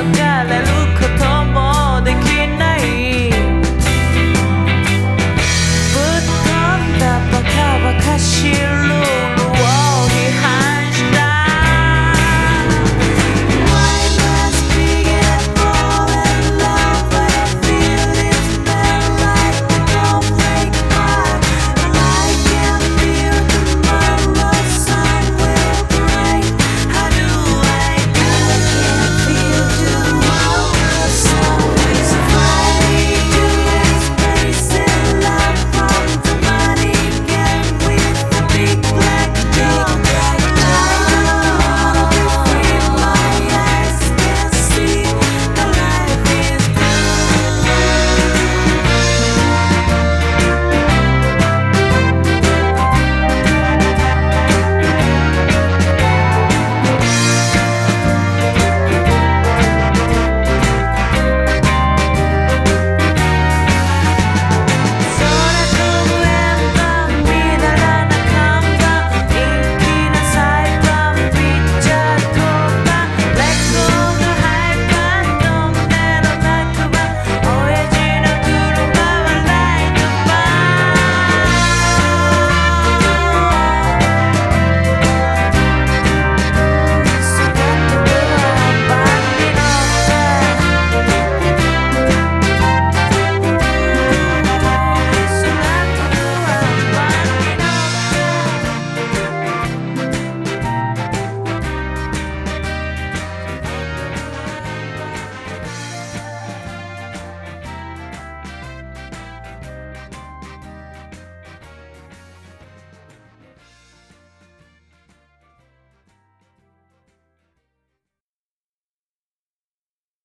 Hallelujah.